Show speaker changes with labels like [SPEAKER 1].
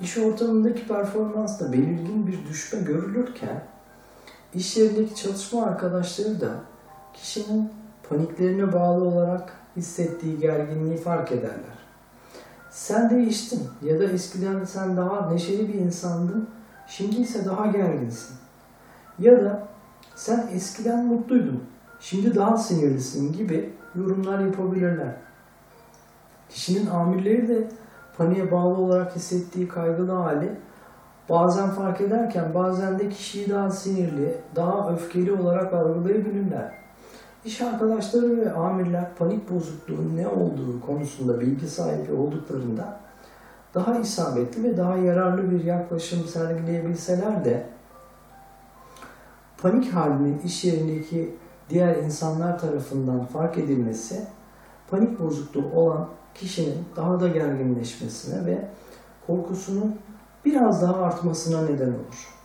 [SPEAKER 1] iş ortamındaki performansta belirgin bir düşme görülürken iş yerindeki çalışma arkadaşları da kişinin paniklerine bağlı olarak hissettiği gerginliği fark ederler. Sen değiştin ya da eskiden sen daha neşeli bir insandın, şimdi ise daha gerginsin. Ya da sen eskiden mutluydun, şimdi daha sinirlisin gibi yorumlar yapabilirler. Kişinin amirleri de paniğe bağlı olarak hissettiği kaygılı hali bazen fark ederken bazen de kişiyi daha sinirli, daha öfkeli olarak algılayabilirler. İş arkadaşları ve amirler panik bozukluğun ne olduğu konusunda bilgi sahibi olduklarında daha isabetli ve daha yararlı bir yaklaşım sergileyebilseler de panik halinin iş yerindeki diğer insanlar tarafından fark edilmesi panik bozukluğu olan kişinin daha da gerginleşmesine ve korkusunun biraz daha artmasına neden olur.